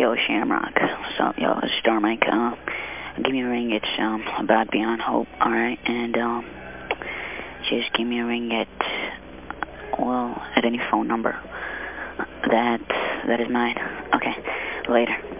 Yo, Shamrock. So, yo, it's Star Mike. Give me a ring. It's、um, about Beyond Hope, alright? And、um, just give me a ring at, well, at any phone number. That, that is mine. Okay, later.